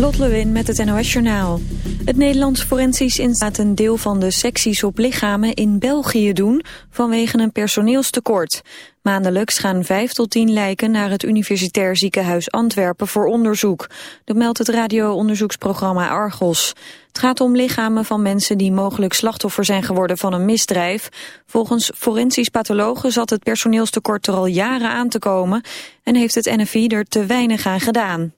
Lot Lewin met het NOS Journaal. Het Nederlands Forensisch Instituut een deel van de secties op lichamen in België doen vanwege een personeelstekort. Maandelijks gaan vijf tot tien lijken naar het Universitair Ziekenhuis Antwerpen voor onderzoek. Dat meldt het radio-onderzoeksprogramma Argos. Het gaat om lichamen van mensen die mogelijk slachtoffer zijn geworden van een misdrijf. Volgens forensisch pathologen zat het personeelstekort er al jaren aan te komen en heeft het NFI er te weinig aan gedaan.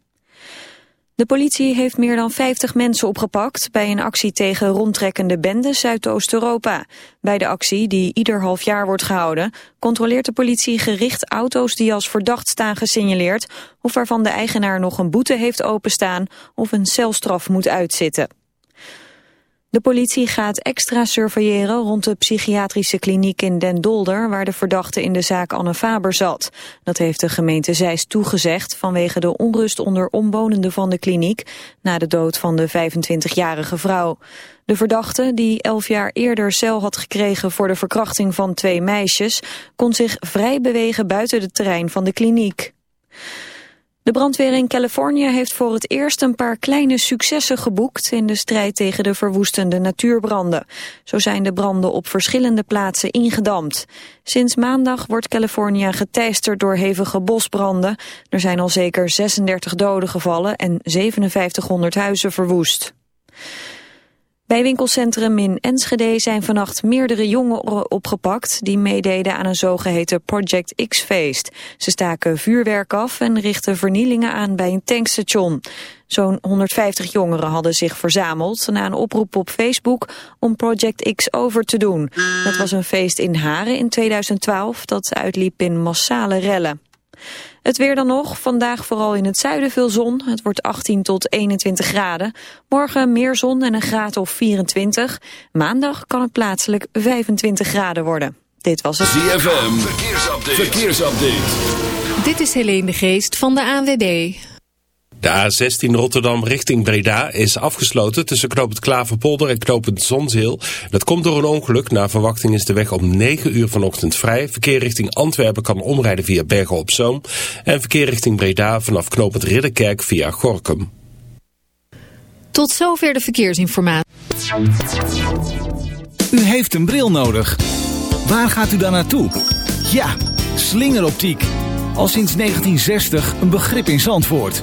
De politie heeft meer dan 50 mensen opgepakt bij een actie tegen rondtrekkende bendes Zuidoost-Europa. Bij de actie, die ieder half jaar wordt gehouden, controleert de politie gericht auto's die als verdacht staan gesignaleerd of waarvan de eigenaar nog een boete heeft openstaan of een celstraf moet uitzitten. De politie gaat extra surveilleren rond de psychiatrische kliniek in Den Dolder... waar de verdachte in de zaak Anne Faber zat. Dat heeft de gemeente Zeist toegezegd... vanwege de onrust onder omwonenden van de kliniek... na de dood van de 25-jarige vrouw. De verdachte, die elf jaar eerder cel had gekregen... voor de verkrachting van twee meisjes... kon zich vrij bewegen buiten het terrein van de kliniek. De brandweer in Californië heeft voor het eerst een paar kleine successen geboekt in de strijd tegen de verwoestende natuurbranden. Zo zijn de branden op verschillende plaatsen ingedamd. Sinds maandag wordt Californië geteisterd door hevige bosbranden. Er zijn al zeker 36 doden gevallen en 5700 huizen verwoest. Bij winkelcentrum in Enschede zijn vannacht meerdere jongeren opgepakt... die meededen aan een zogeheten Project X-feest. Ze staken vuurwerk af en richtten vernielingen aan bij een tankstation. Zo'n 150 jongeren hadden zich verzameld na een oproep op Facebook om Project X over te doen. Dat was een feest in Haren in 2012 dat uitliep in massale rellen. Het weer dan nog. Vandaag vooral in het zuiden veel zon. Het wordt 18 tot 21 graden. Morgen meer zon en een graad of 24. Maandag kan het plaatselijk 25 graden worden. Dit was het. ZFM. Verkeersupdate. Verkeersupdate. Dit is Helene de Geest van de ANWB. De A16 Rotterdam richting Breda is afgesloten tussen knooppunt Klaverpolder en knooppunt Zonzeel. Dat komt door een ongeluk. Na verwachting is de weg om 9 uur vanochtend vrij. Verkeer richting Antwerpen kan omrijden via Bergen op Zoom. En verkeer richting Breda vanaf knooppunt Ridderkerk via Gorkum. Tot zover de verkeersinformatie. U heeft een bril nodig. Waar gaat u dan naartoe? Ja, slingeroptiek. Al sinds 1960 een begrip in Zandvoort.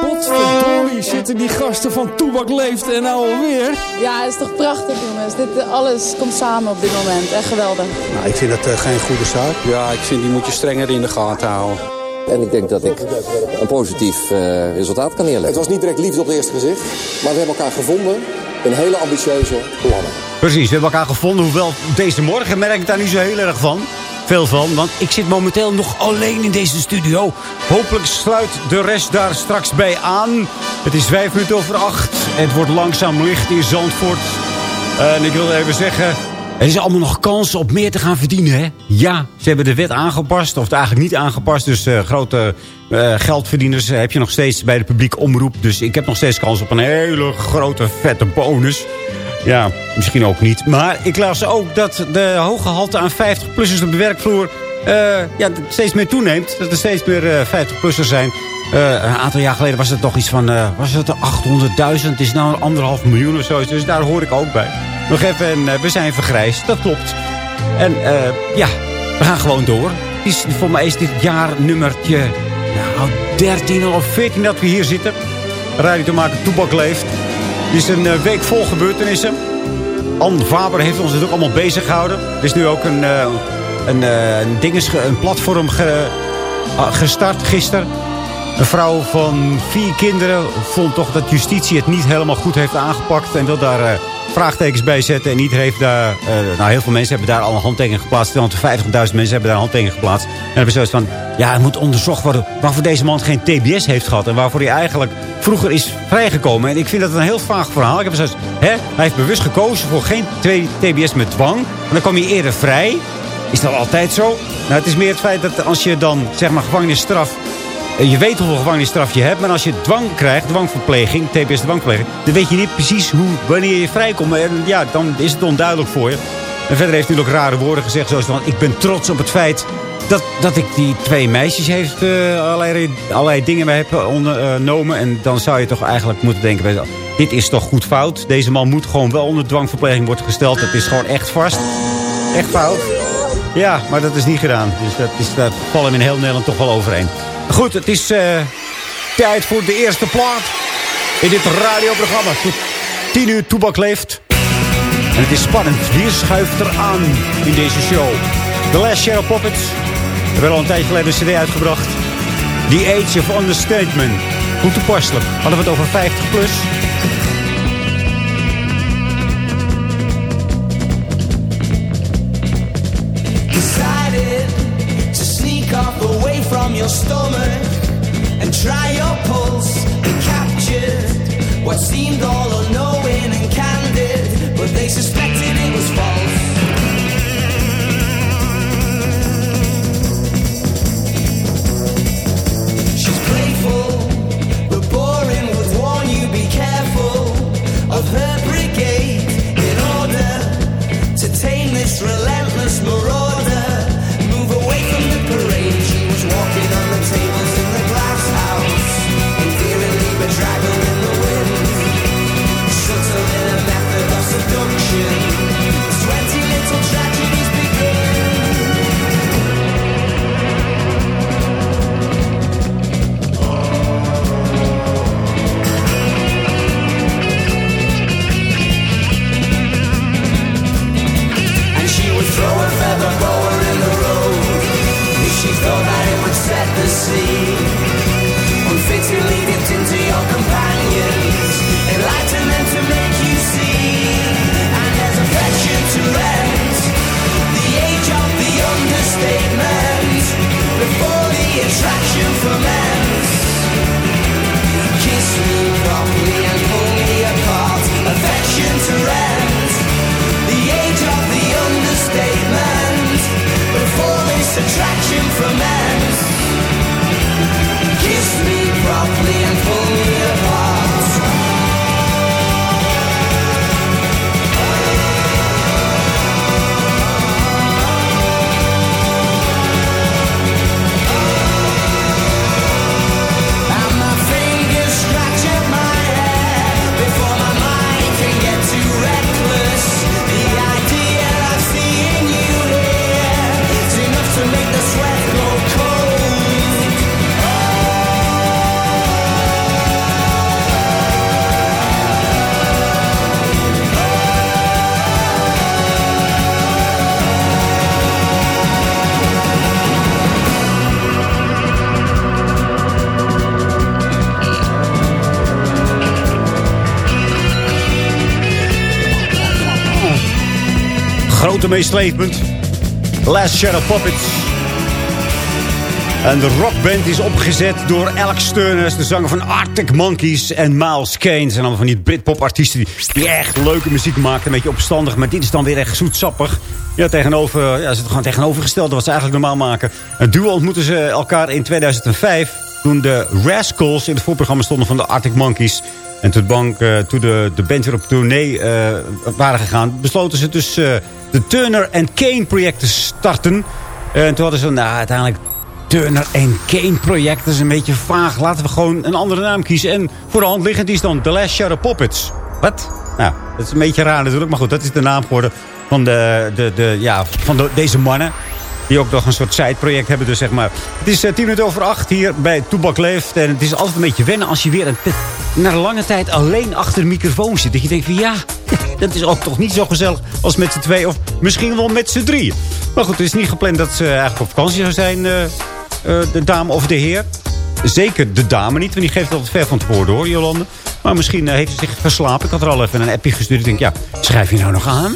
Potverdorie zitten die gasten van Toebak leeft en nou alweer. Ja, het is toch prachtig jongens. Dit, eh, alles komt samen op dit moment. Echt geweldig. Nou, ik vind dat uh, geen goede zaak. Ja, ik vind die moet je strenger in de gaten houden. En ik denk dat ik een positief uh, resultaat kan neerleggen. Het was niet direct liefde op het eerste gezicht, maar we hebben elkaar gevonden in hele ambitieuze plannen. Precies, we hebben elkaar gevonden, hoewel deze morgen merk ik daar niet zo heel erg van. Veel van, want ik zit momenteel nog alleen in deze studio. Hopelijk sluit de rest daar straks bij aan. Het is vijf minuten over acht. Het wordt langzaam licht in Zandvoort. En ik wil even zeggen, Er is allemaal nog kans op meer te gaan verdienen, hè? Ja, ze hebben de wet aangepast, of eigenlijk niet aangepast. Dus uh, grote uh, geldverdieners heb je nog steeds bij de publiek omroep. Dus ik heb nog steeds kans op een hele grote, vette bonus. Ja, misschien ook niet. Maar ik las ook dat de hoge halte aan 50-plussers op de werkvloer... Uh, ja, steeds meer toeneemt. Dat er steeds meer 50-plussers zijn. Uh, een aantal jaar geleden was het toch iets van... Was het 800.000? Het is nou een anderhalf miljoen of zo. Dus daar hoor ik ook bij. Nog even, en we zijn vergrijsd. Dat klopt. En ja, we gaan gewoon door. Is, voor mij is dit jaar nummertje... Nou, 13 of 14 dat we hier zitten. Radio te maken, Toebak leeft. Het is een week vol gebeurtenissen. Anne Faber heeft ons natuurlijk allemaal bezig gehouden. Er is nu ook een, een, een, dinges, een platform ge, gestart gisteren een vrouw van vier kinderen vond toch dat justitie het niet helemaal goed heeft aangepakt. En wil daar vraagtekens bij zetten. En niet heeft daar, nou heel veel mensen hebben daar al een handtekening geplaatst. 250.000 mensen hebben daar een geplaatst. En hebben zoiets van, ja het moet onderzocht worden waarvoor deze man geen TBS heeft gehad. En waarvoor hij eigenlijk vroeger is vrijgekomen. En ik vind dat een heel vaag verhaal. Ik heb zoiets, hè, hij heeft bewust gekozen voor geen TBS met dwang. En dan kwam hij eerder vrij. Is dat altijd zo? Nou, het is meer het feit dat als je dan, zeg maar, gevangenisstraf je weet hoeveel gevangenisstraf je hebt. Maar als je dwang krijgt, dwangverpleging, TBS dwangverpleging... dan weet je niet precies hoe, wanneer je vrijkomt. En ja, dan is het onduidelijk voor je. En verder heeft hij ook rare woorden gezegd. Zoals van, ik ben trots op het feit dat, dat ik die twee meisjes heeft uh, allerlei, allerlei dingen mee heb ondernomen. En dan zou je toch eigenlijk moeten denken... dit is toch goed fout. Deze man moet gewoon wel onder dwangverpleging worden gesteld. Dat is gewoon echt vast. Echt fout. Ja, maar dat is niet gedaan. Dus dat, is, dat valt hem in heel Nederland toch wel overeen. Goed, het is uh, tijd voor de eerste plaat in dit radioprogramma. Tot 10 uur Toebak leeft. En het is spannend. Wie schuift er aan in deze show? The Last Shadow Puppets. We hebben al een tijdje geleden een cd uitgebracht. The Age of Understatement. Hoe toepasselijk. Hadden we het over 50 plus. off away from your stomach and try your pulse and captured what seemed all unknowing and candid, but they suspected grote meeslepend. Last Shadow Puppets. En de rockband is opgezet door Alex Stearns, de zanger van Arctic Monkeys en Miles Kane. zijn allemaal van die Britpop-artiesten die, die echt leuke muziek maken. Een beetje opstandig, maar dit is dan weer echt zoetsappig. Ja, tegenover, ja, ze het gewoon tegenovergesteld wat ze eigenlijk normaal maken. Een duo ontmoeten ze elkaar in 2005 toen de Rascals in het voorprogramma stonden van de Arctic Monkeys. En toen, bank, uh, toen de, de band weer op tournee uh, waren gegaan... besloten ze dus uh, de Turner Kane project te starten. en toen hadden ze nou, uiteindelijk Turner Kane project. Is een beetje vaag. Laten we gewoon een andere naam kiezen. En voor de hand liggend is dan The Last Shadow Puppets. Wat? Nou, dat is een beetje raar natuurlijk. Maar goed, dat is de naam geworden van, de, de, de, ja, van de, deze mannen. Die ook nog een soort sideproject hebben. Dus zeg maar. Het is uh, tien minuten over acht hier bij Toebak Leeft. En het is altijd een beetje wennen als je weer een, na een lange tijd alleen achter de microfoon zit. Dat je denkt van ja, dat is ook toch niet zo gezellig als met z'n twee. Of misschien wel met z'n drie. Maar goed, het is niet gepland dat ze eigenlijk op vakantie zou zijn. Uh, uh, de dame of de heer. Zeker de dame niet, want die geeft altijd ver van tevoren hoor, Jolande. Maar misschien heeft ze zich verslapen. Ik had er al even een appje gestuurd. Ik denk, ja, schrijf je nou nog aan?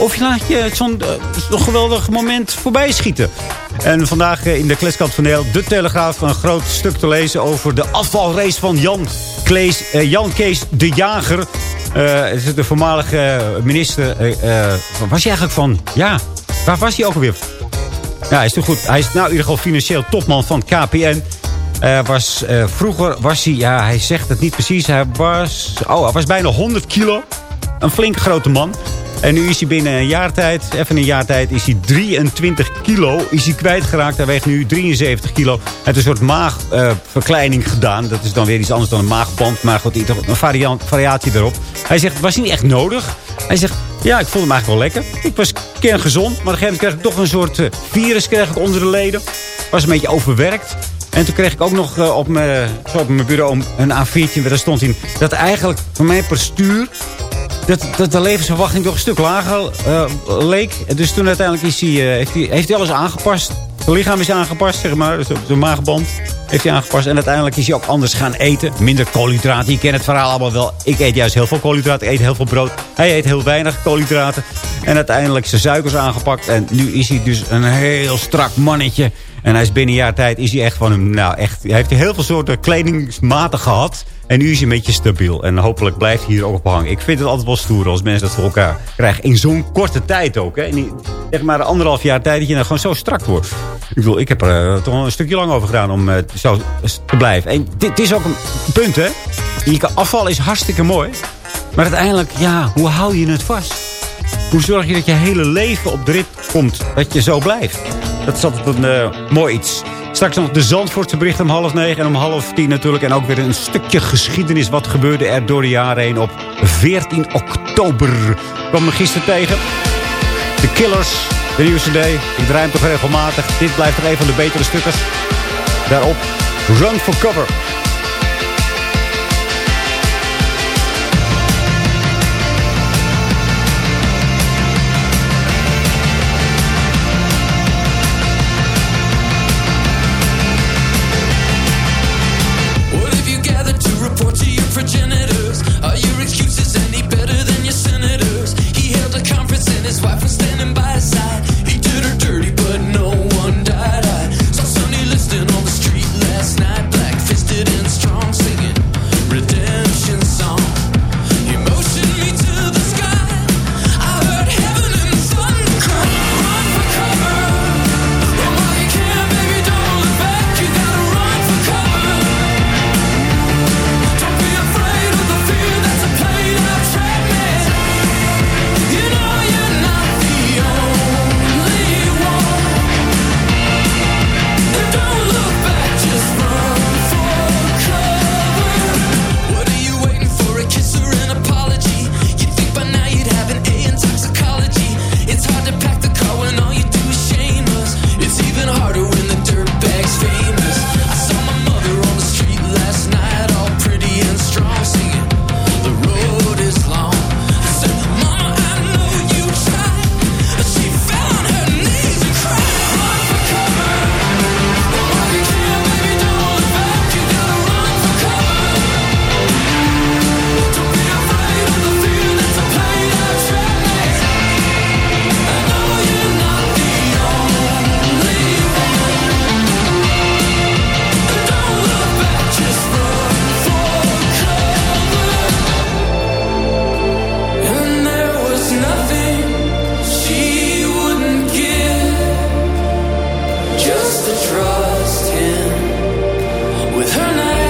Of je laat je zo'n uh, geweldig moment voorbij schieten. En vandaag uh, in de Kleskant van Nederland, de Telegraaf... een groot stuk te lezen over de afvalrace van Jan, uh, Jan Kees de Jager. is de voormalige minister... was hij eigenlijk van? Ja, waar was hij ook alweer? Ja, hij is toch goed. Hij is nou in ieder geval financieel topman van KPN... Uh, was, uh, vroeger was hij, ja, hij zegt het niet precies. Hij was, oh, hij was bijna 100 kilo. Een flink grote man. En nu is hij binnen een jaar tijd, even een jaar tijd, is hij 23 kilo is hij kwijtgeraakt. Hij weegt nu 73 kilo. Hij heeft een soort maagverkleining uh, gedaan. Dat is dan weer iets anders dan een maagband. Maar goed, een variant, variatie erop. Hij zegt, was niet echt nodig. Hij zegt, ja, ik vond hem eigenlijk wel lekker. Ik was kerngezond, maar op een gegeven kreeg ik toch een soort uh, virus kreeg ik onder de leden. Was een beetje overwerkt. En toen kreeg ik ook nog uh, op, mijn, op mijn bureau een A4'tje. Daar stond in dat eigenlijk voor mijn postuur dat, dat de levensverwachting toch een stuk lager uh, leek. Dus toen uiteindelijk is hij, uh, heeft, hij, heeft hij alles aangepast. Zijn lichaam is aangepast, zeg maar. Zijn de maagband heeft hij aangepast. En uiteindelijk is hij ook anders gaan eten. Minder koolhydraten. Je kent het verhaal allemaal wel. Ik eet juist heel veel koolhydraten. Ik eet heel veel brood. Hij eet heel weinig koolhydraten. En uiteindelijk zijn suikers aangepakt. En nu is hij dus een heel strak mannetje. En hij is binnen een jaar tijd is hij echt van hem. Nou, echt. Hij heeft heel veel soorten kledingsmaten gehad. En nu is hij een beetje stabiel. En hopelijk blijft hij hier ook op hangen. Ik vind het altijd wel stoer als mensen dat voor elkaar krijgen. In zo'n korte tijd ook. Hè. In zeg maar anderhalf jaar tijd dat je dan gewoon zo strak wordt. Ik bedoel, ik heb er uh, toch een stukje lang over gedaan om uh, zo te blijven. En dit is ook een punt, hè. Je afval is hartstikke mooi. Maar uiteindelijk, ja, hoe hou je het vast? Hoe zorg je dat je hele leven op de rit komt? Dat je zo blijft? Dat is altijd een uh, mooi iets. Straks nog de Zandvoortse bericht om half negen en om half tien natuurlijk. En ook weer een stukje geschiedenis. Wat gebeurde er door de jaren heen op 14 oktober. Ik kwam me gisteren tegen. De Killers, de nieuwe cd. Ik draai hem toch regelmatig. Dit blijft er een van de betere stukken. Daarop Run for Cover. just to trust him with her night.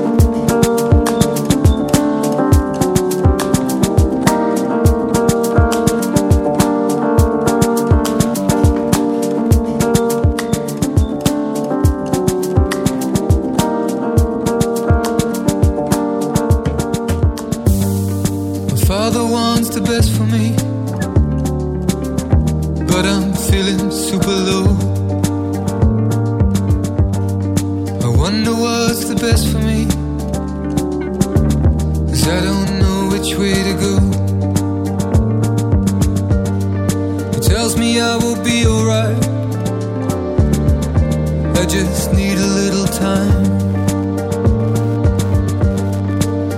Cause I don't know which way to go. He tells me I will be alright, I just need a little time.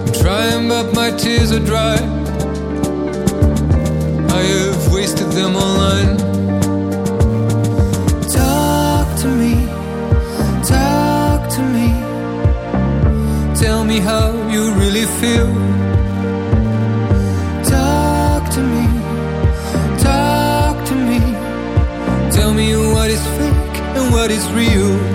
I'm trying, but my tears are dry. I have wasted them online. Talk to me, talk to me. Tell me how you really feel. Talk to me, talk to me. Tell me what is fake and what is real.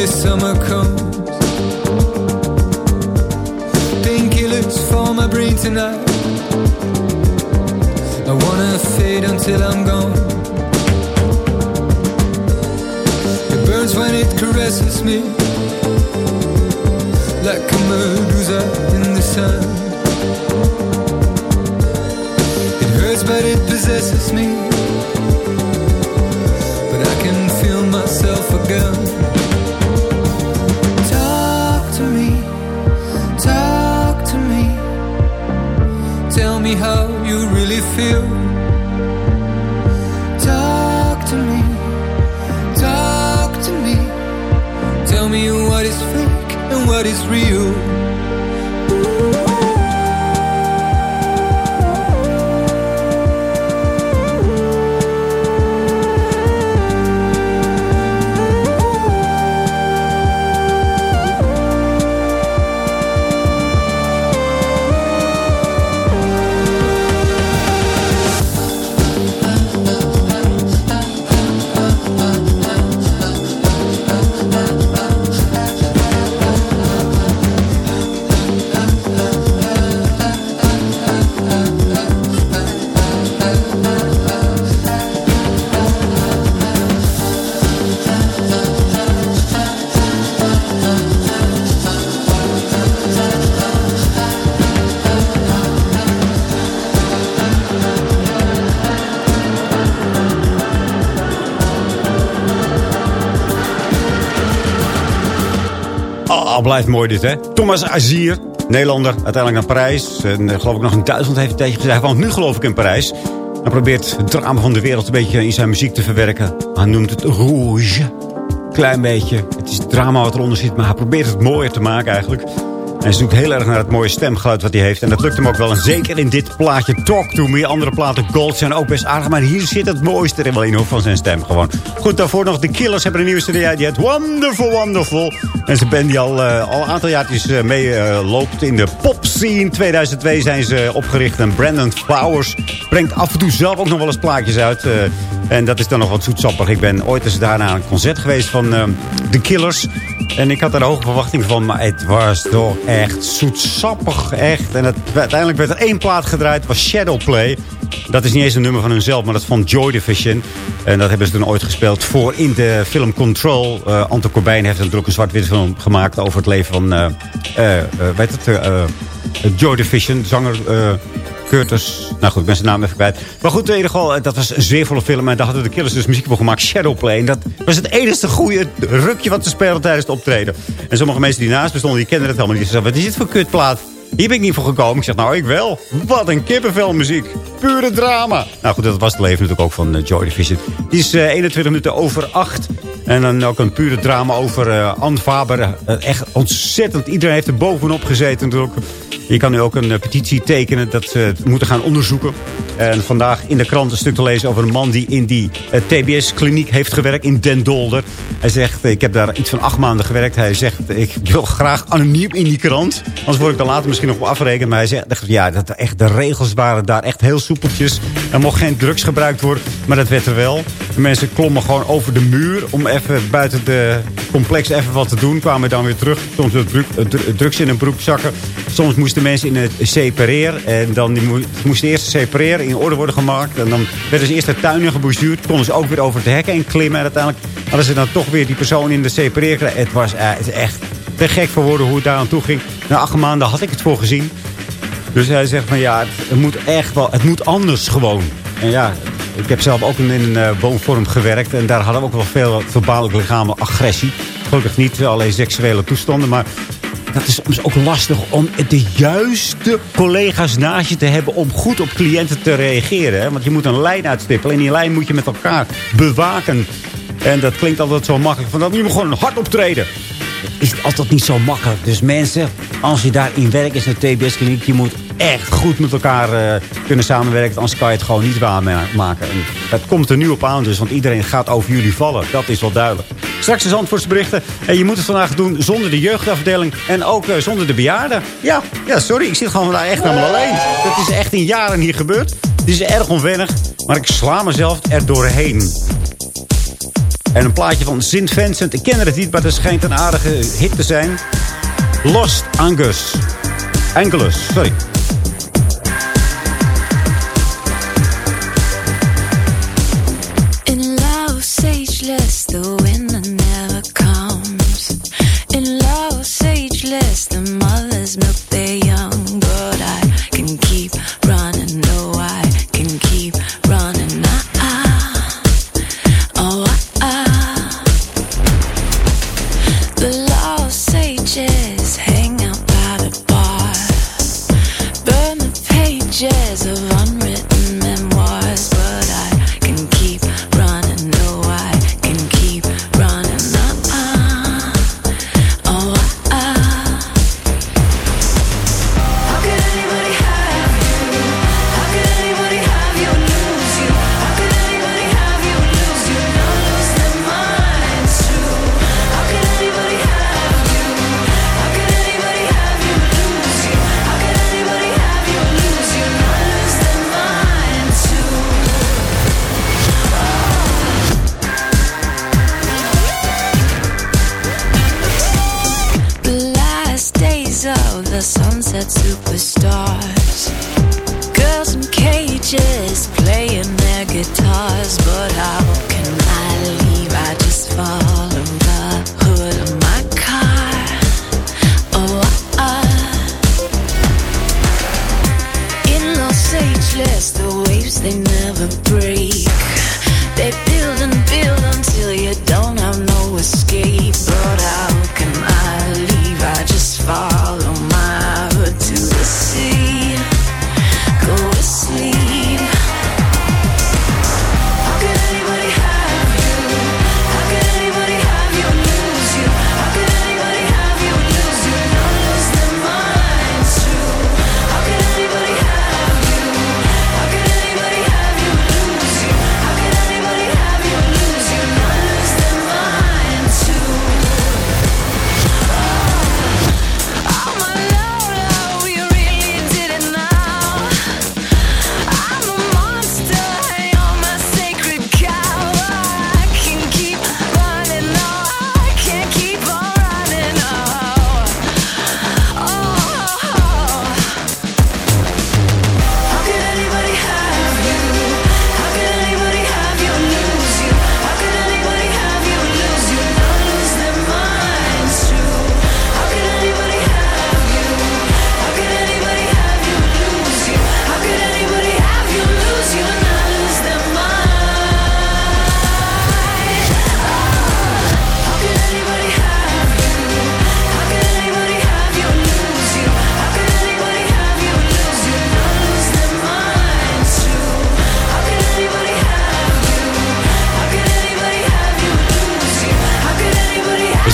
This summer comes. Painkillers for my brain tonight. I wanna fade until I'm gone. It burns when it caresses me. Like a medusa in the sun. Me how you really feel. Talk to me, talk to me. Tell me what is fake and what is real. Blijft mooi dit, hè? Thomas Azier. Nederlander, uiteindelijk naar Parijs. En eh, geloof ik nog in Duitsland heeft hij tegen gezegd. Woont nu geloof ik in Parijs. Hij probeert het drama van de wereld een beetje in zijn muziek te verwerken. Hij noemt het rouge. Klein beetje. Het is drama wat eronder zit, maar hij probeert het mooier te maken eigenlijk. Hij zoekt heel erg naar het mooie stemgeluid wat hij heeft. En dat lukt hem ook wel. En zeker in dit plaatje Talk To Me. Andere platen Gold zijn ook best aardig. Maar hier zit het mooiste er wel in van zijn stem gewoon. Goed, daarvoor nog de Killers hebben een nieuwe uit. Die heet Wonderful Wonderful. En ze band die al, eh, al een aantal jaartjes uh, mee eh, loopt in de pop scene. 2002 zijn ze opgericht. En Brandon Flowers brengt af en toe zelf ook nog wel eens plaatjes uit. en dat is dan nog wat zoetsappig. Ik ben ooit eens daar naar een concert geweest van de Killers. En ik had daar hoge verwachtingen van. Maar het was toch echt zoetsappig. Echt. En het, uiteindelijk werd er één plaat gedraaid. was Shadowplay. Dat is niet eens een nummer van hunzelf. Maar dat is van Joy Division. En dat hebben ze toen ooit gespeeld voor in de film Control. Eh Anton Corbijn heeft natuurlijk een zwart-wit film gemaakt. Over het leven van... eh, weet het? Joy Division. Zanger... Curtis. Nou goed, ik ben zijn naam even kwijt. Maar goed, in ieder geval, dat was een zeer volle film. En daar hadden de Killers dus muziek voor gemaakt. Shadowplay. En dat was het enige goede rukje wat ze speelden tijdens het optreden. En sommige mensen die naast me stonden, die kenden het helemaal niet. Ze zeiden, wat is dit voor kutplaat? Hier ben ik niet voor gekomen. Ik zeg, nou, ik wel. Wat een kippenvelmuziek. Pure drama. Nou goed, dat was het leven natuurlijk ook van eh, Joy Division. Die is eh, 21 minuten over 8. En dan ook een pure drama over eh Anne Faber. Eh, echt ontzettend. Iedereen heeft er bovenop gezeten natuurlijk. Je kan nu ook een eh, petitie tekenen dat ze het moeten gaan onderzoeken. En vandaag in de krant een stuk te lezen over een man die in die eh, TBS-kliniek heeft gewerkt in Den Dolder. Hij zegt, eh, ik heb daar iets van acht maanden gewerkt. Hij zegt, ik wil graag anoniem in die krant. Anders word ik dan later misschien nog wel afrekenen. Maar hij ja, dat echt, de regels waren daar echt heel soepeltjes. Er mocht geen drugs gebruikt worden, maar dat werd er wel. De mensen klommen gewoon over de muur om even buiten de complex even wat te doen. Kwamen dan weer terug. Soms drugs in een broek zakken. Soms moesten mensen in het separeer. En dan die moe- moesten eerst separeren in orde worden gemaakt. En dan werden ze eerst de tuin in gebouchuurd. Konden ze ook weer over het hek heen klimmen. En uiteindelijk hadden ze dan toch weer die persoon in de separeer. Het was eh, het echt te gek voor woorden hoe het daar aan toe ging. Na acht maanden had ik het voor gezien. Dus hij zegt van ja, het, moet echt wel, het moet anders gewoon. En ja, ik heb zelf ook in een eh, woonvorm gewerkt. En daar hadden we ook wel veel verbale lichamelijke agressie. Gelukkig niet alleen seksuele toestanden, maar dat is soms ook lastig om de juiste collega's naast je te hebben om goed op cliënten te reageren. Want je moet een lijn uitstippelen en die lijn moet je met elkaar bewaken. En dat klinkt altijd zo makkelijk. Van, dan moet je gewoon hard optreden. Is het altijd niet zo makkelijk. Dus mensen, als je daarin werkt is een TBS-kliniek... je moet echt goed met elkaar eh, kunnen samenwerken. Anders kan je het gewoon niet waarmaken. En het komt er nu op aan dus, want iedereen gaat over jullie vallen. Dat is wel duidelijk. Straks de Zandvoortsberichten. En je moet het vandaag doen zonder de jeugdafdeling en ook eh, zonder de bejaarden. Ja, ja, sorry, ik zit gewoon vandaag echt helemaal alleen. Dat is echt in jaren hier gebeurd. Het is erg onwennig, maar ik sla mezelf er doorheen. En een plaatje van Sint Vincent. Ik ken het niet, maar het schijnt een aardige hit te zijn. Lost Angus. Angelus, sorry. that superstar.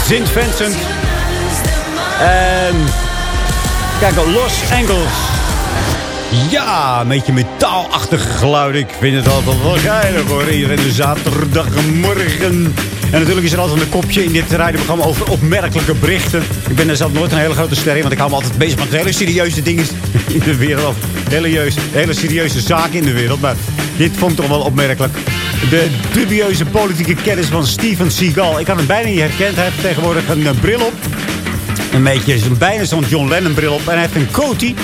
Sint Vincent. En kijk, Los Angeles. Ja, een beetje metaalachtige geluiden. Ik vind het altijd wel geinig hoor. Hier in de zaterdagmorgen. En natuurlijk is er altijd een kopje in dit radioprogramma over opmerkelijke berichten. Ik ben er zelf nooit een hele grote ster in, want ik hou me altijd bezig met hele serieuze dingen in de wereld. Hele, hele serieuze zaken in de wereld. Maar dit vond ik toch wel opmerkelijk. De dubieuze politieke kennis van Steven Seagal. Ik had hem bijna niet herkend. Hij heeft tegenwoordig een eh, bril op. Een beetje, bijna zo'n John Lennon bril op. En hij heeft een coatie.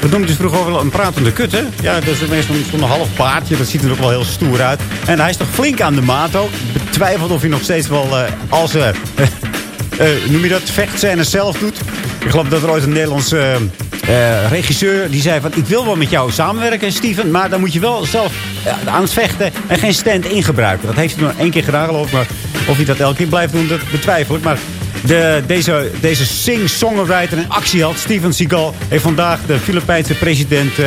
Dat noemde ze vroeger ook wel een pratende kut, hè? Ja, dat is meestal zo'n half baardje. Dat ziet er ook wel heel stoer uit. En hij is toch flink aan de maat ook. Ik betwijfel of hij nog steeds wel eh, als... eh, noem je dat? Vechtscène zelf doet. Ik geloof dat er ooit een Nederlandse eh, regisseur... die zei van, ik wil wel met jou samenwerken, Steven... maar dan moet je wel zelf eh, aan het vechten... en geen stand-in gebruiken. Dat heeft hij nog één keer gedaan, geloof ik. Maar of hij dat elke keer blijft doen, dat betwijfel ik. Maar de, deze, deze sing-songwriter en actieheld Steven Seagal... heeft vandaag de Filipijnse president eh,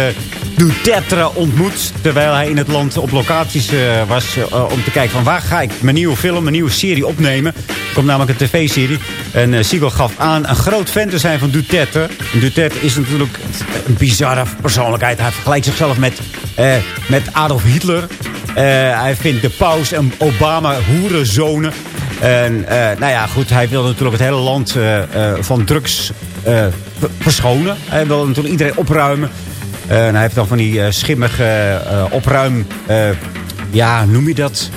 Duterte ontmoet... terwijl hij in het land op locaties eh, was eh, om te kijken... van waar ga ik mijn nieuwe film, mijn nieuwe serie opnemen. Er komt namelijk een tv-serie. En uh, Seagal gaf aan een groot fan te zijn van Duterte. En Duterte is natuurlijk een bizarre persoonlijkheid. Hij vergelijkt zichzelf met, eh, met Adolf Hitler... Eh, hij vindt de paus en Obama hoerenzonen. En eh, nou ja, goed, hij wil natuurlijk het hele land eh, eh, van drugs eh, verschonen. Hij wil natuurlijk iedereen opruimen. Eh, en hij heeft dan van die eh, schimmige eh, opruim... ja, noem je dat?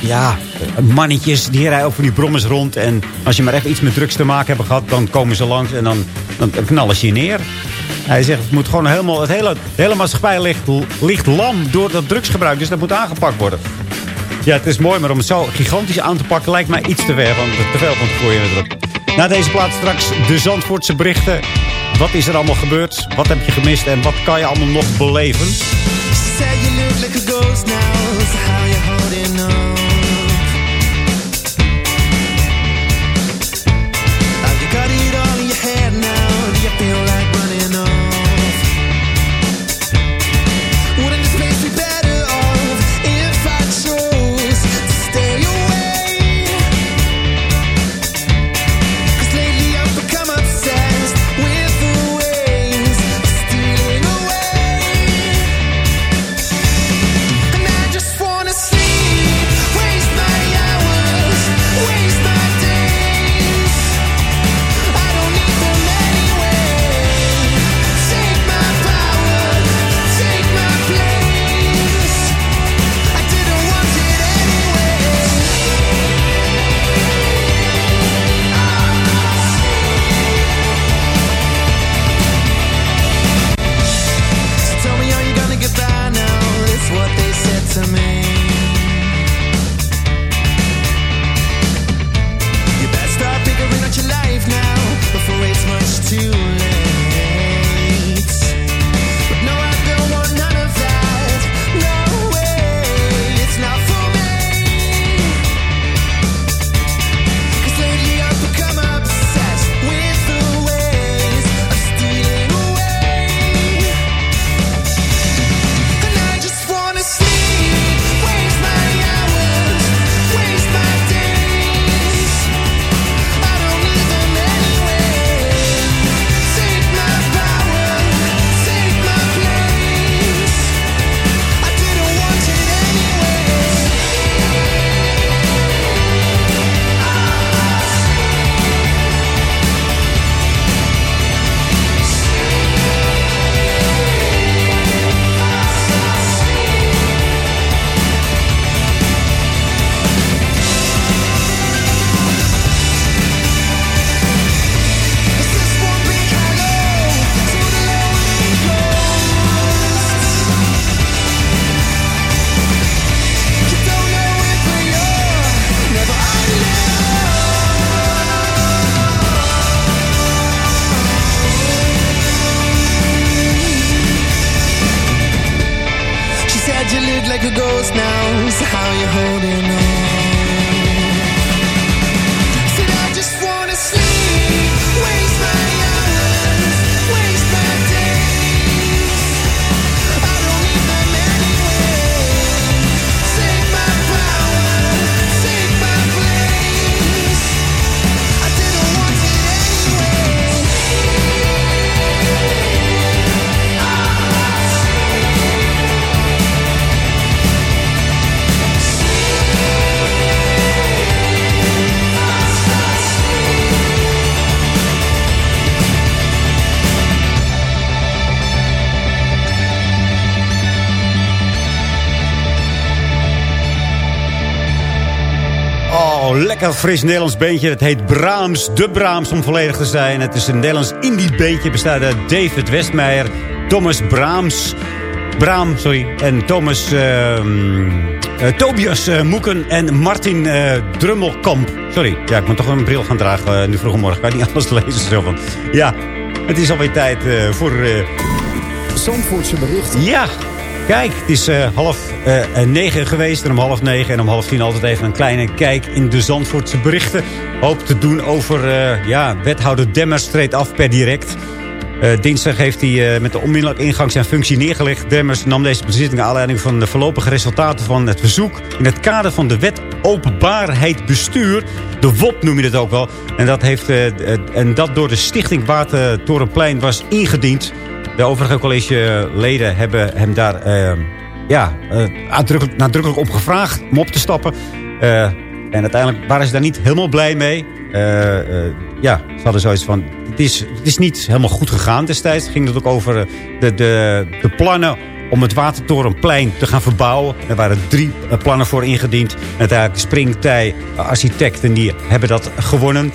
Ja, mannetjes, die rijden van die brommers rond. En als je maar even iets met drugs te maken hebt gehad... dan komen ze langs en dan, dan knallen ze je neer. Hij zegt, het moet gewoon helemaal... Het hele, de hele maatschappij ligt, ligt lam door dat drugsgebruik. Dus dat moet aangepakt worden. Ja, het is mooi, maar om het zo gigantisch aan te pakken... lijkt mij iets te ver van te veel van het gooien. Na deze plaats straks de Zandvoortse berichten. Wat is er allemaal gebeurd? Wat heb je gemist? En wat kan je allemaal nog beleven? Nou, lekker fris Nederlands beentje. Het heet Braams, de Braams om volledig te zijn. Het is een Nederlands indie beentje. Bestaat uit David Westmeijer, Thomas Braams... Braam, sorry. En Thomas... ehm, eh, Tobias eh, Moeken en Martin eh, Drummelkamp. Sorry, ja, ik moet toch een bril gaan dragen nu vroeg morgen. Ik kan niet alles lezen. Zo van. Ja, het is alweer tijd voor... Zandvoortse berichten. ja, kijk, het is eh, half eh, negen geweest en om half negen en om half tien altijd even een kleine kijk in de Zandvoortse berichten. Hoop te doen over, eh, ja, wethouder Demmers treedt af per direct. Dinsdag heeft hij met de onmiddellijke ingang zijn functie neergelegd. Demmers nam deze naar aanleiding van de voorlopige resultaten van het verzoek... in het kader van de wet openbaarheid bestuur. De WOP noem je het ook wel. En dat, heeft, en dat door de stichting Watertorenplein was ingediend. De overige collegeleden hebben hem daar eh, ja, eh, nadrukkelijk op gevraagd om op te stappen. Eh, en uiteindelijk waren ze daar niet helemaal blij mee. Eh, ja, ze hadden zoiets van... Het is, het is niet helemaal goed gegaan destijds. Het ging het ook over de, de, de plannen om het Watertorenplein te gaan verbouwen. Er waren drie plannen voor ingediend. En uiteindelijk Springtij architecten die hebben dat gewonnen.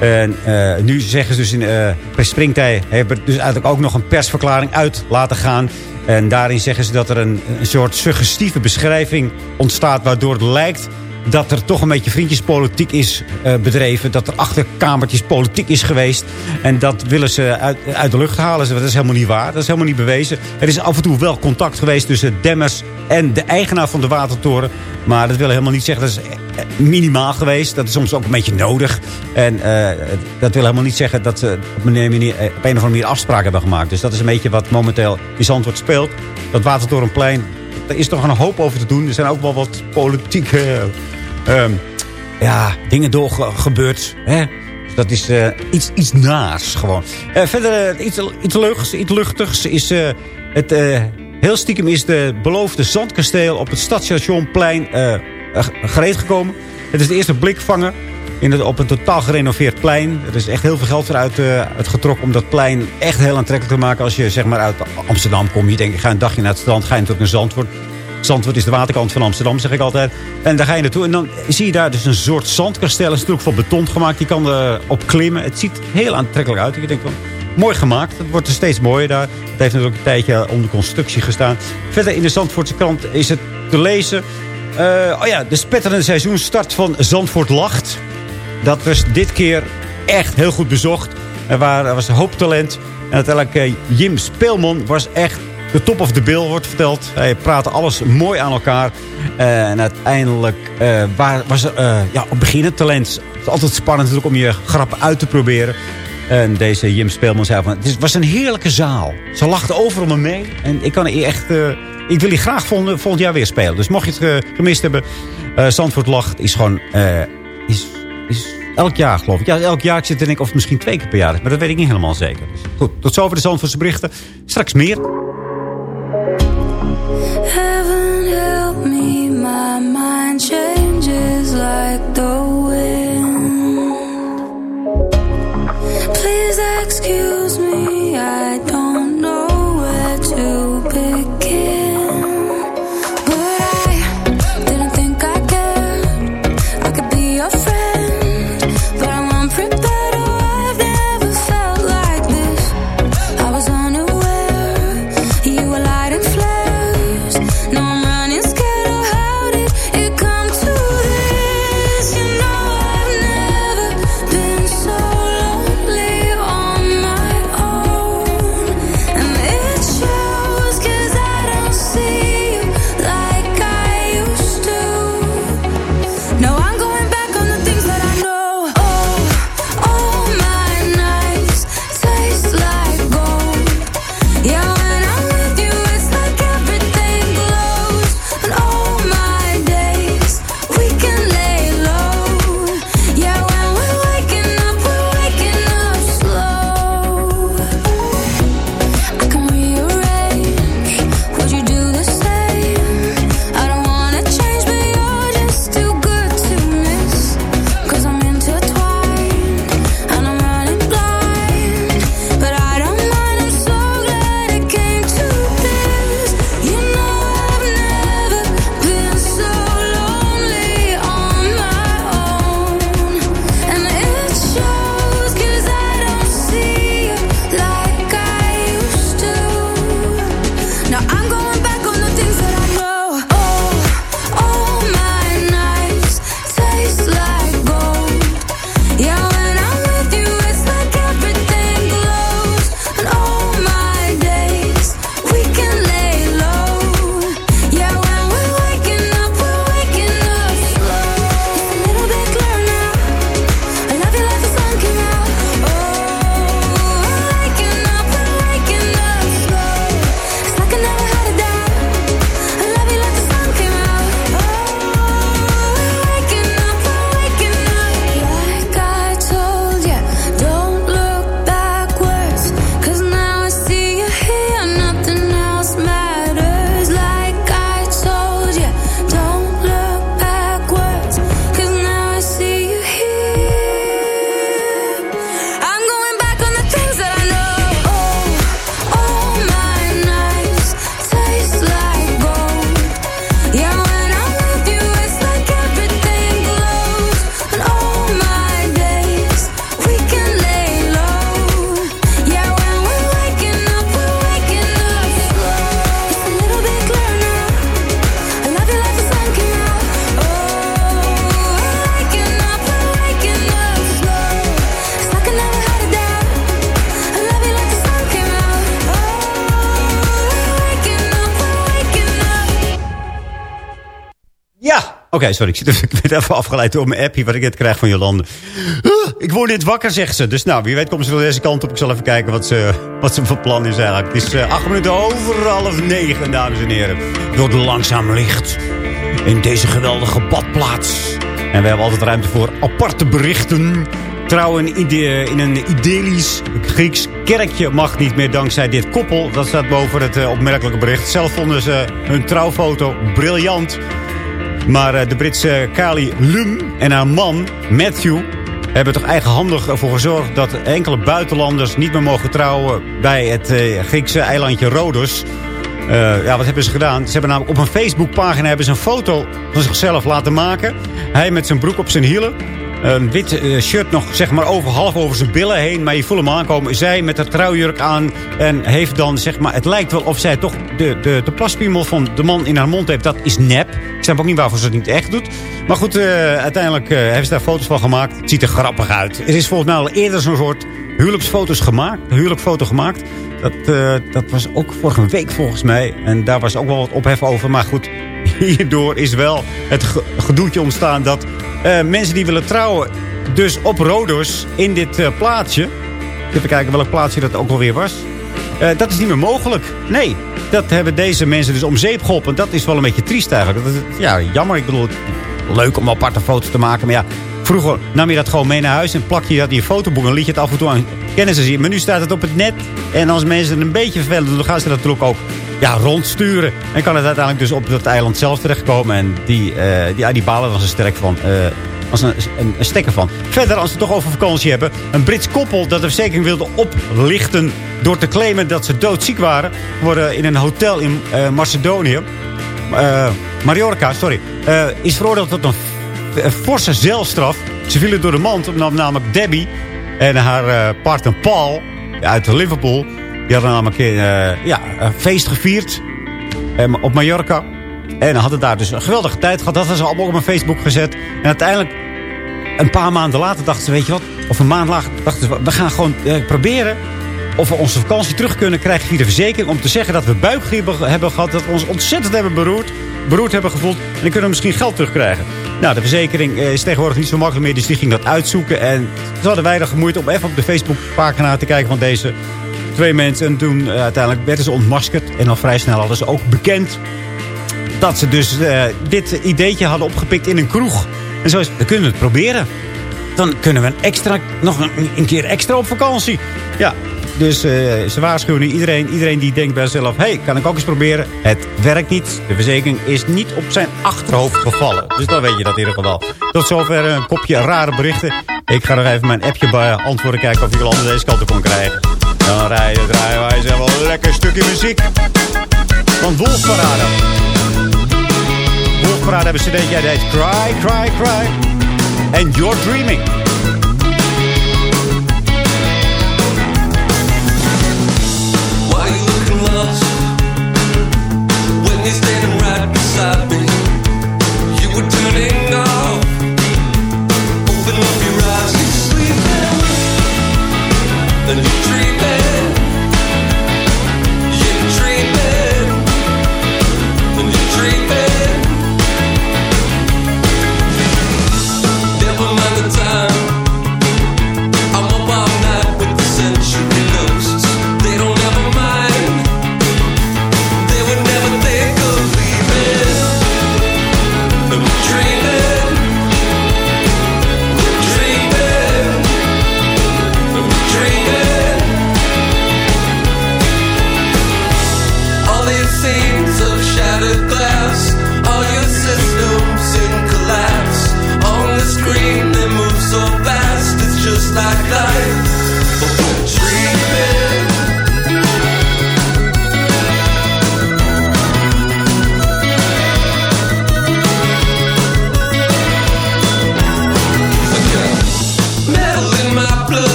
En eh, nu zeggen ze dus in eh bij Springtij hebben dus eigenlijk ook nog een persverklaring uit laten gaan. En daarin zeggen ze dat er een, een soort suggestieve beschrijving ontstaat... waardoor het lijkt dat er toch een beetje vriendjespolitiek is eh, bedreven. Dat er achterkamertjes politiek is geweest. En dat willen ze uit, uit de lucht halen. Ze- Dat is helemaal niet waar. Dat is helemaal niet bewezen. Er is af en toe wel contact geweest tussen Demmers en de eigenaar van de watertoren. Maar dat wil helemaal niet zeggen. Dat eh, minimaal geweest. Dat is soms ook een beetje nodig. En eh, dat wil helemaal niet zeggen dat ze op een, eh, op een of andere manier afspraken hebben gemaakt. Dus dat is een beetje wat momenteel in Zandvoort speelt. Dat Watertorenplein, daar is toch een hoop over te doen. Er zijn ook wel wat politieke ehm, ja, dingen doorgebeurd. Hè? Dus dat is eh, iets, iets naars gewoon. Eh, verder eh, iets, iets iets luchtigs is eh, het... eh, heel stiekem is de beloofde zandkasteel op het Stadstationplein eh, eh, gereed gekomen. Het is de eerste blikvanger in het, op een totaal gerenoveerd plein. Er is echt heel veel geld voor uit, eh, uitgetrokken om dat plein echt heel aantrekkelijk te maken. Als je zeg maar uit Amsterdam komt, je denkt, ga een dagje naar het strand, ga je natuurlijk naar Zandvoort. Zandvoort is de waterkant van Amsterdam, zeg ik altijd. En daar ga je naartoe en dan zie je daar dus een soort zandkasteel. Het is natuurlijk van beton gemaakt, die kan er op klimmen. Het ziet heel aantrekkelijk uit. Ik denk van, mooi gemaakt. Het wordt er steeds mooier daar. Het heeft natuurlijk een tijdje onder constructie gestaan. Verder in de Zandvoortse krant is het te lezen. Eh, oh ja, de spetterende seizoenstart van Zandvoort Lacht. Dat was dit keer echt heel goed bezocht. Er, waren, er was een hoop talent. En uiteindelijk eh, Jim Speelman was echt de top of the bill, wordt verteld. Hij praatte alles mooi aan elkaar. Eh, en uiteindelijk waar, was er ja, op beginnend talent. Het is altijd spannend natuurlijk om je grappen uit te proberen. En deze Jim Speelman zei van... Het was een heerlijke zaal. Ze lachten overal me mee. En ik, kan hier echt, ik wil die graag volgend, jaar weer spelen. Dus mocht je het eh, gemist hebben... Zandvoort Lacht is gewoon... eh, is, is elk jaar, geloof ik. Ja, elk jaar. Ik zit te denken of misschien twee keer per jaar. Maar dat weet ik niet helemaal zeker. Dus goed, tot zover de Zandvoortse berichten. Straks meer. Heaven help me, my mind changes like the Oké, sorry, ik, zit ik werd even afgeleid door mijn appje wat ik net krijg van Jolande. Ik word net wakker, zegt ze. Dus nou, wie weet komt ze van deze kant op. Ik zal even kijken wat ze, wat ze van plan is eigenlijk. Het is eh, acht minuten over half negen, dames en heren. Door de langzaam licht in deze geweldige badplaats. En we hebben altijd ruimte voor aparte berichten. Trouwen in een idyllisch Grieks kerkje mag niet meer dankzij dit koppel. Dat staat boven het eh, opmerkelijke bericht. Zelf vonden ze hun trouwfoto briljant. Maar eh, de Britse Kali Lum en haar man Matthew hebben toch eigenhandig ervoor gezorgd dat enkele buitenlanders niet meer mogen trouwen bij het eh, Griekse eilandje Rodos. Eh, ja, wat hebben ze gedaan? Ze hebben namelijk op een Facebookpagina hebben ze een foto van zichzelf laten maken. Hij met zijn broek op zijn hielen. Een wit eh, shirt nog zeg maar over, half over zijn billen heen. Maar je voelt hem aankomen. Zij met haar trouwjurk aan. En heeft dan zeg maar... Het lijkt wel of zij toch de, de, de plaspiemel van de man in haar mond heeft. Dat is nep. Ik snap ook niet waarvoor ze het niet echt doet. Maar goed, eh, uiteindelijk eh, hebben ze daar foto's van gemaakt. Het ziet er grappig uit. Er is volgens mij al eerder zo'n soort huwelijksfoto's gemaakt. Een huwelijkfoto gemaakt. Dat, dat was ook vorige week volgens mij. En daar was ook wel wat ophef over. Maar goed, hierdoor is wel het ge- gedoetje ontstaan dat eh, mensen die willen trouwen... dus op Rodos in dit eh, plaatsje... Even kijken welk plaatsje dat ook alweer was. Eh, dat is niet meer mogelijk. Nee, dat hebben deze mensen dus om zeep geholpen. Dat is wel een beetje triest eigenlijk. Dat is, ja, jammer. Ik bedoel, leuk om aparte foto's te maken. Maar ja, vroeger nam je dat gewoon mee naar huis... en plak je dat in je fotoboek en liet je het af en toe aan kennissen zien. Maar nu staat het op het net. En als mensen het een beetje vervelend doen... dan gaan ze dat ook ja, rondsturen. En kan het uiteindelijk dus op dat eiland zelf terechtkomen. En die, eh die, ja, die balen er zo sterk van. eh, als een, een, een stekker van. Verder, als we het toch over vakantie hebben. Een Brits koppel dat de verzekering wilde oplichten... door te claimen dat ze doodziek waren... worden in een hotel in eh, Macedonië... eh, Mallorca, sorry... is veroordeeld tot een, een forse zelfstraf. Ze vielen door de mand, nam- namelijk Debbie... en haar partner Paul uit Liverpool... die hadden namelijk eh, ja, een feest gevierd eh, op Mallorca... En hadden daar dus een geweldige tijd gehad. Dat hadden ze allemaal op mijn Facebook gezet. En uiteindelijk, een paar maanden later, dachten ze, weet je wat? Of een maand later dachten ze, we gaan gewoon eh, proberen... of we onze vakantie terug kunnen krijgen via de verzekering... om te zeggen dat we buikgriep hebben- hebben gehad... dat we ons ontzettend hebben beroerd, beroerd hebben gevoeld... en dan kunnen we misschien geld terugkrijgen. Nou, de verzekering eh, is tegenwoordig niet zo makkelijk meer... dus die ging dat uitzoeken. En ze hadden weinig moeite om even op de Facebookpagina te kijken van deze twee mensen. En toen eh, uiteindelijk werden ze ontmaskerd. En al vrij snel hadden ze ook bekend dat ze dus eh, dit ideetje hadden opgepikt in een kroeg. En zo is, dan kunnen we het proberen. Dan kunnen we een extra, nog een, keer extra op vakantie. Ja, dus eh, ze waarschuwen iedereen. Iedereen die denkt bij zichzelf, hey, kan ik ook eens proberen? Het werkt niet. De verzekering is niet op zijn achterhoofd gevallen. Dus dan weet je dat in ieder geval. Tot zover een kopje rare berichten. Ik ga nog even mijn appje beantwoorden. Kijken of ik wel deze kant op kon krijgen. Dan rijden, draaien wij even een lekker stukje muziek. Van Wolfparade. Wolfparade hebben ze cd'tje, dat heet Cry, Cry, Cry. And You're Dreaming.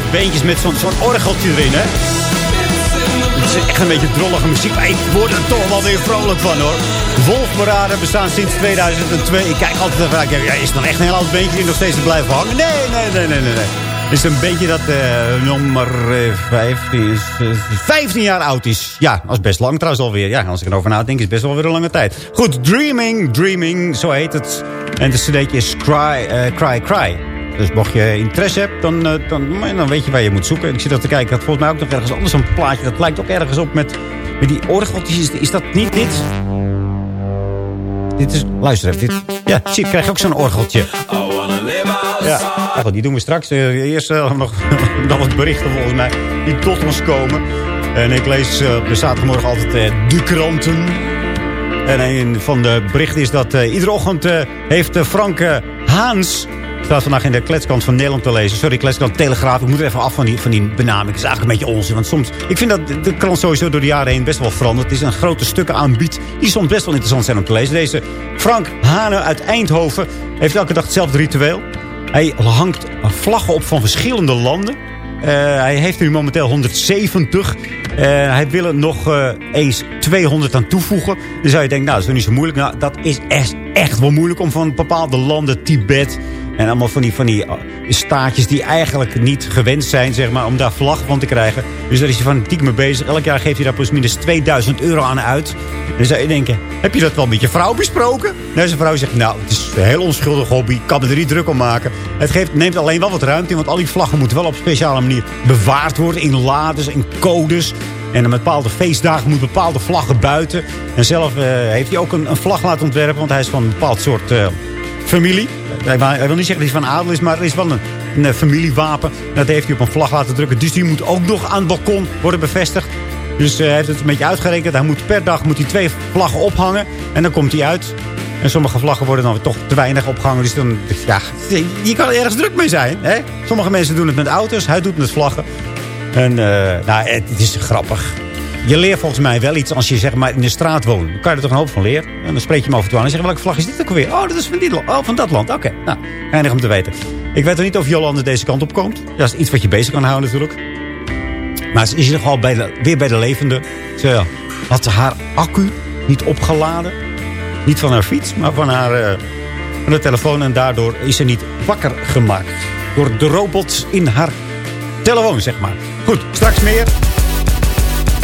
Soort beentjes met zo'n zo'n orgeltje erin, hè? Het is echt een beetje drollige muziek, maar ik word er toch wel weer vrolijk van, hoor. Wolfberaden bestaan sinds 2002. Ik kijk altijd even, ik ja, is het dan echt een heel oud beentje die nog steeds blijven hangen? Nee, nee, nee, nee, nee. Het is een beetje dat eh, nummer eh, 15, is, eh, 15 jaar oud is. Ja, dat is best lang trouwens alweer. Ja, als ik erover nadenk is best wel weer een lange tijd. Goed, Dreaming, Dreaming, zo heet het. En de cd'tje is Cry, eh, Cry, Cry. Dus mocht je interesse hebt, dan, eh, dan, dan weet je waar je moet zoeken. Ik zit dat te kijken. Ik had volgens mij ook nog ergens anders een plaatje. Dat lijkt ook ergens op met, met die orgeltjes. Is, dat niet dit? Dit is... Luister even. Dit, ja, zie, ik krijg ook zo'n orgeltje. Ja, goed, die doen we straks. Eh, Eerst eh, nog, nog wat berichten volgens mij die tot ons komen. En ik lees eh, op de zaterdagmorgen altijd de kranten. En een van de berichten is dat iedere ochtend heeft Frank Haans... staat vandaag in de kletskant van Nederland te lezen. Sorry, kletskant Telegraaf. Ik moet er even af van die, van die benaming. Het is eigenlijk een beetje onzin. Want soms, ik vind dat de- krant sowieso door de jaren heen best wel veranderd. Het is een grote stukken aanbiedt die soms best wel interessant zijn om te lezen. Deze Frank Hane uit Eindhoven heeft elke dag hetzelfde ritueel. Hij hangt vlaggen op van verschillende landen. Eh, hij heeft nu momenteel 170. Eh, hij wil er nog eh, eens 200 aan toevoegen. Dan zou je denken, nou, dat is niet zo moeilijk. Nou, dat is echt, echt wel moeilijk om van bepaalde landen, Tibet... en allemaal van die, van die eh, staatjes die eigenlijk niet gewend zijn, zeg maar... om daar vlag van te krijgen. Dus daar is hij fanatiek mee bezig. Elk jaar geeft hij daar plus minus 2000 euro aan uit. En dan zou je denken, heb je dat wel met je vrouw besproken? Nee, zijn vrouw zegt, nou, het is een heel onschuldig hobby. Ik kan me er niet druk om maken. Het geeft, neemt alleen wel wat ruimte in, want al die vlaggen moeten wel op speciale manier bewaard worden. In lades, in codes. En met bepaalde feestdagen moeten bepaalde vlaggen buiten. En zelf eh, heeft hij ook een, een vlag laten ontwerpen, want hij is van een bepaald soort eh, familie. Hij, wil niet zeggen dat hij van adel is, maar er is wel een, familiewapen. Dat heeft hij op een vlag laten drukken. Dus die moet ook nog aan het balkon worden bevestigd. Dus eh, hij heeft het een beetje uitgerekend. Hij moet per dag moet hij twee vlaggen ophangen. En dan komt hij uit. En sommige vlaggen worden dan toch te weinig opgehangen. Dus dan, ja, je kan er ergens druk mee zijn. Hè? Sommige mensen doen het met auto's. Hij doet het met vlaggen. En eh, nou, het, het is grappig. Je leert volgens mij wel iets als je zeg maar in de straat woont. Dan kan je er toch een hoop van leren. En dan spreek je hem toe aan en zeg welke vlag is dit ook alweer? Oh, dat is van, dit land. Oh, van dat land. Oké, nou, geinig om te weten. Ik weet nog niet of Jolande deze kant op komt. Dat is iets wat je bezig kan houden natuurlijk. Maar ze is ieder geval bij weer bij de levende. Ze had haar accu niet opgeladen. Niet van haar fiets, maar van haar eh, van de telefoon. En daardoor is ze niet wakker gemaakt. Door de robot in haar telefoon, zeg maar. Goed, straks meer.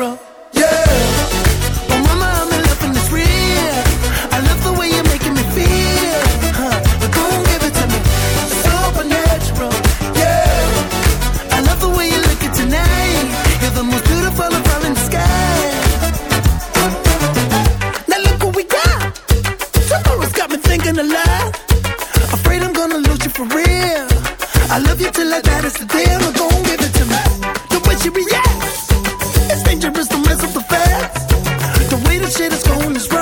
tomorrow. Yeah. But mama, I'm in love and it's real. I love the way you're making me feel. Huh. But don't give it to me. Supernatural. Yeah. I love the way you're looking tonight. You're the most beautiful of all in the sky. Now look what we got. Tomorrow's got me thinking a lot. Afraid I'm gonna lose you for real. I love you till I die, that's the deal. Don't give it to me. The way she reacts. shit is cool as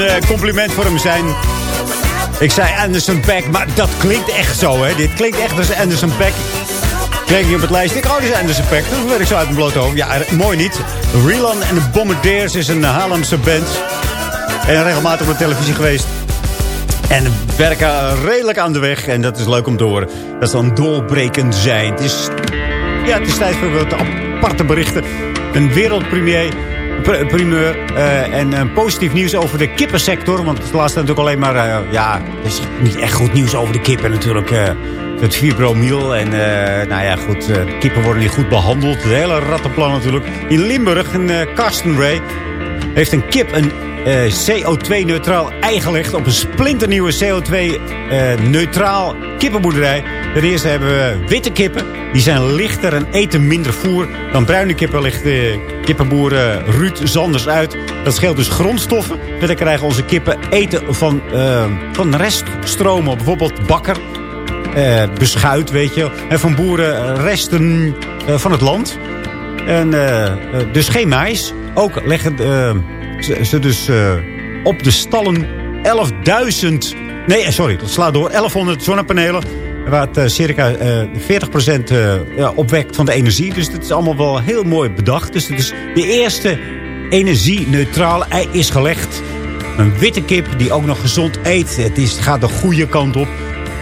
een eh, compliment voor hem zijn. Ik zei Anderson Pack, maar dat klinkt echt zo, hè. Dit klinkt echt als Anderson Pack. Kreeg ik op het lijstje. Oh, dit is Anderson Pack. Dat werd ik zo uit mijn blote hoofd. Ja, mooi niet. Relan en de Bombardiers is een Haarlemse band. En regelmatig op de televisie geweest. En werken redelijk aan de weg. En dat is leuk om te horen. Dat ze dan doorbrekend zijn. Het is, ja, het is tijd voor wat aparte berichten. Een wereldpremier. Pr- Primeur eh, en eh, positief nieuws over de kippensector. Want het laatste natuurlijk alleen maar... eh, ja, er is niet echt goed nieuws over de kippen natuurlijk. eh het fibromiel. En nou ja, goed. kippen worden niet goed behandeld. Het hele rattenplan natuurlijk. In Limburg, een uh, Carsten Ray heeft een kip een eh, CO2-neutraal ei op een splinternieuwe CO2-neutraal kippenboerderij. Ten eerste hebben we witte kippen. Die zijn lichter en eten minder voer dan bruine kippen. Legt de kippenboer eh, Ruud Zanders uit. Dat scheelt dus grondstoffen. Verder krijgen onze kippen eten van, eh, van reststromen. Bijvoorbeeld bakker, eh, beschuit, weet je. En van boeren resten eh, van het land. En eh, eh, dus geen mais. Ook leggen eh, ze, dus eh, op de stallen 11.000... Nee, eh, sorry, dat slaat door. 1100 zonnepanelen. Waar het eh, circa eh 40% eh, ja, opwekt van de energie. Dus dat is allemaal wel heel mooi bedacht. Dus het is de eerste energie-neutrale ei is gelegd. Een witte kip die ook nog gezond eet. Het is, gaat de goede kant op.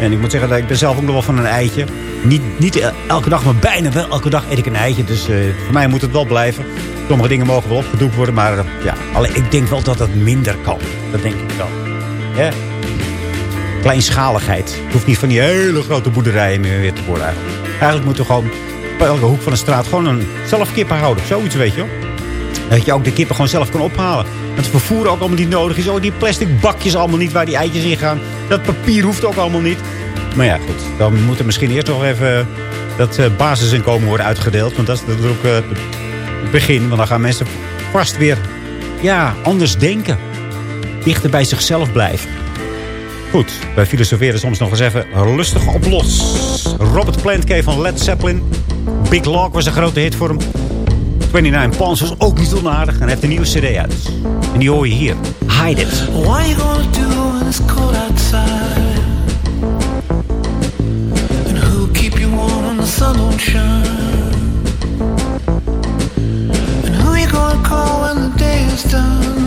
En ik moet zeggen dat ik ben zelf ook nog wel van een eitje. Niet, niet el- elke dag, maar bijna wel elke dag eet ik een eitje. Dus eh, voor mij moet het wel blijven. Sommige dingen mogen wel opgedoekt worden. Maar eh, ja, alleen, ik denk wel dat het minder kan. Dat denk ik wel. Ja. Kleinschaligheid. Het hoeft niet van die hele grote boerderijen meer weer te worden eigenlijk. Eigenlijk moeten we gewoon bij elke hoek van de straat gewoon een zelf kippen houden. Zoiets weet je wel. Dat je ook de kippen gewoon zelf kan ophalen. Het vervoer ook allemaal niet nodig is. Oh, die plastic bakjes allemaal niet waar die eitjes in gaan. Dat papier hoeft ook allemaal niet. Maar ja, goed. Dan moet er misschien eerst nog even dat eh, basisinkomen worden uitgedeeld. Want dat is natuurlijk eh, het begin. Want dan gaan mensen vast weer ja, anders denken. Dichter bij zichzelf blijven. Goed, wij filosoferen soms nog eens even rustig op los. Robert Plant van Led Zeppelin. Big Log was een grote hit voor hem. 29 Pons was ook niet onaardig. En heeft een nieuwe cd uit. En die hoor je hier. Hide It. Are you gonna do when it's cold outside? And who'll keep you warm when the sun don't shine? And who you gonna call when the day is done?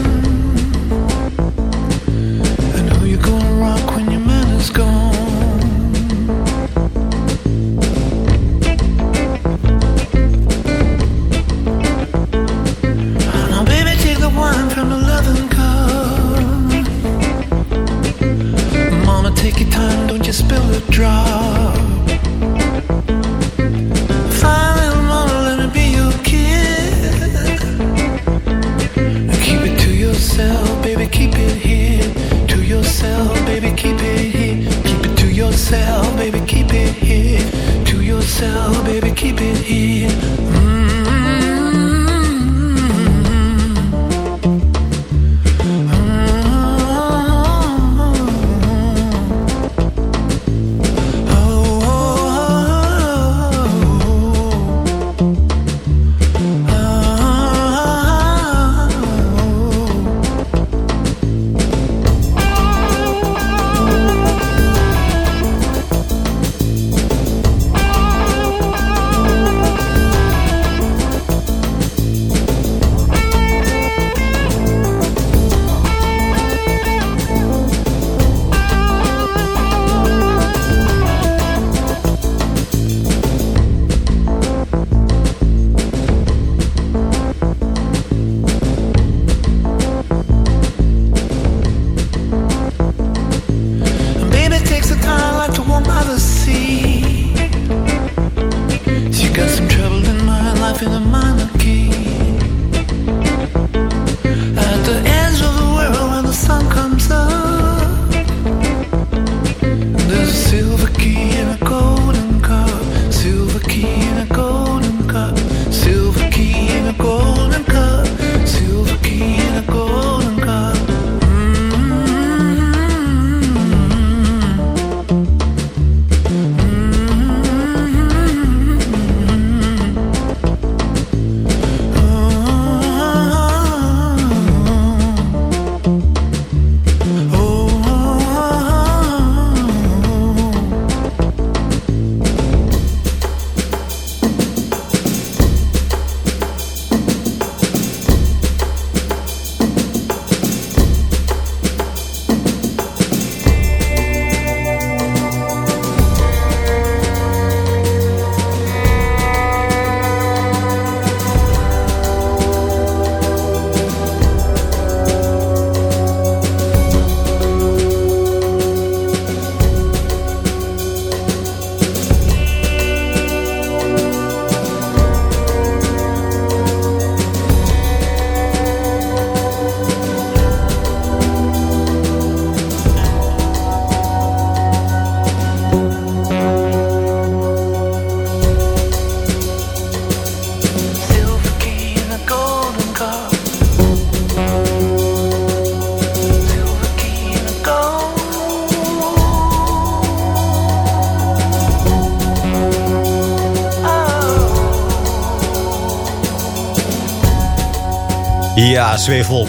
Ja, zwevel.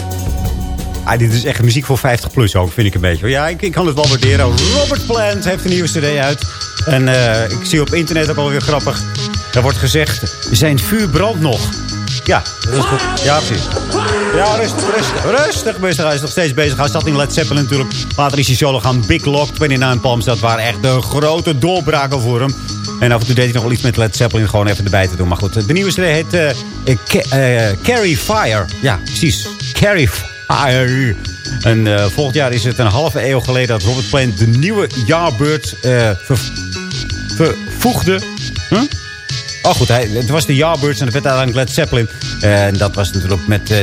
Ah, dit is echt muziek voor 50 plus ook, vind ik een beetje. Ja, ik, kan het wel waarderen. Robert Plant heeft een nieuwe cd uit. En eh, ik zie op internet ook alweer grappig. Er wordt gezegd, zijn vuur brandt nog. Ja, dat is goed. Ja, precies. Ja, rustig, rustig. Rustig, rustig. Hij is nog steeds bezig. Hij zat in Led Zeppelin natuurlijk. Later is solo gaan. Big Lock, 29 Palms. Dat waren echt de grote doorbraken voor hem. En af en toe deed hij nog wel iets met Led Zeppelin. Gewoon even erbij te doen. Maar goed, de nieuwe CD heet eh, Carry Fire. Ja, precies. Carry Fire. En eh, volgend jaar is het een halve eeuw geleden dat Robert Plant de nieuwe Yardbird eh ver- vervoegde. Huh? Oh goed, hij, het was de Yardbirds en dat werd uiteindelijk Led Zeppelin. En dat was natuurlijk met eh,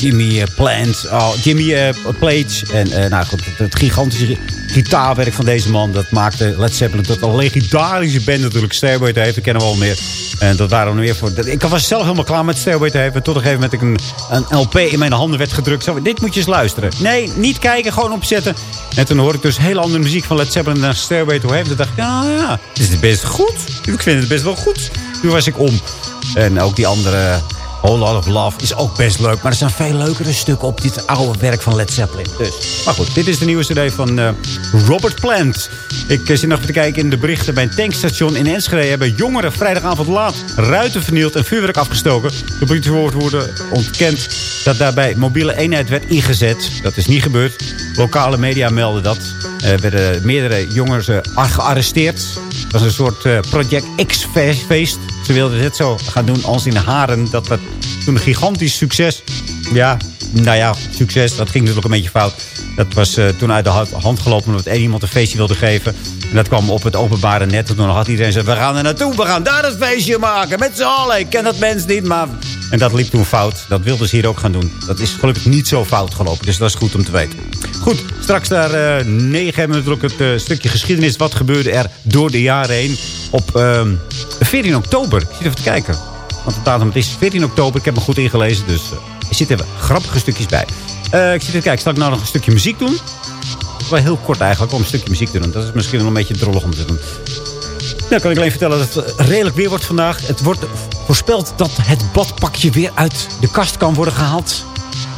Jimmy Plant, oh, Jimmy eh, Page. En nou goed, het, gigantische gi- gitaarwerk van deze man... dat maakte Led Zeppelin tot een legendarische band natuurlijk. Stairway to Heaven kennen we al meer. En dat waren we meer voor... Ik was zelf helemaal klaar met Stairway to Heaven. Tot een gegeven moment ik een, een LP in mijn handen werd gedrukt. Zo, dit moet je eens luisteren. Nee, niet kijken, gewoon opzetten. En toen hoorde ik dus hele andere muziek van Led Zeppelin naar Stairway to Heaven. Toen dacht ik, ja, ja, dit is best goed. Ik vind het best wel goed. Toen was ik om. En ook die andere Whole Lot of Love is ook best leuk. Maar er zijn veel leukere stukken op dit oude werk van Led Zeppelin. Dus. Maar goed, dit is de nieuwe cd van eh, Robert Plant. Ik eh, zit nog te kijken in de berichten. Bij een tankstation in Enschede hebben jongeren vrijdagavond laat ruiten vernield en vuurwerk afgestoken. De politiewoordvoerder ontkent dat daarbij mobiele eenheid werd ingezet. Dat is niet gebeurd. Lokale media melden dat. Er werden meerdere jongeren eh, gearresteerd. Het was een soort Project X-feest. Ze wilden het zo gaan doen als in Haren. Dat was toen een gigantisch succes. Ja, nou ja, succes. Dat ging natuurlijk een beetje fout. Dat was eh, toen uit de hand- gelopen omdat één iemand een feestje wilde geven. En dat kwam op het openbare net. En toen had iedereen gezegd, we gaan er naartoe. We gaan daar een feestje maken. Met z'n allen. Ik ken dat mens niet, maar... En dat liep toen fout. Dat wilden ze hier ook gaan doen. Dat is gelukkig niet zo fout gelopen. Dus dat is goed om te weten. Goed, straks daar eh, negen hebben we natuurlijk het eh, stukje geschiedenis. Wat gebeurde er door de jaren heen op ehm 14 oktober. Ik zit even te kijken. Want de datum het is 14 oktober. Ik heb me goed ingelezen, dus eh, er zitten grappige stukjes bij. Ik zit even te kijken, zal ik nou nog een stukje muziek doen? Wel heel kort eigenlijk, om een stukje muziek te doen. Dat is misschien wel een beetje drollig om te doen. Nou, kan ik alleen vertellen dat het eh, redelijk weer wordt vandaag. Het wordt voorspeld dat het badpakje weer uit de kast kan worden gehaald.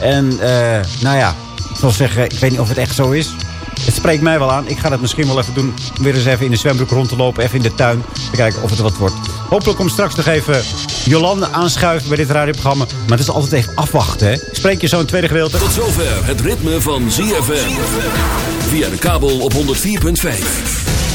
En, eh, nou ja, ik zal zeggen, ik weet niet of het echt zo is. Het spreekt mij wel aan. Ik ga dat misschien wel even doen. Weer eens even in de zwembroek rond te lopen. Even in de tuin. Te kijken of het wat wordt. Hopelijk komt straks nog even Jolande aanschuiven bij dit radioprogramma. Maar het is altijd even afwachten, hè. Ik spreek je zo in tweede gedeelte. Tot zover het ritme van ZFM. Via de kabel op 104.5.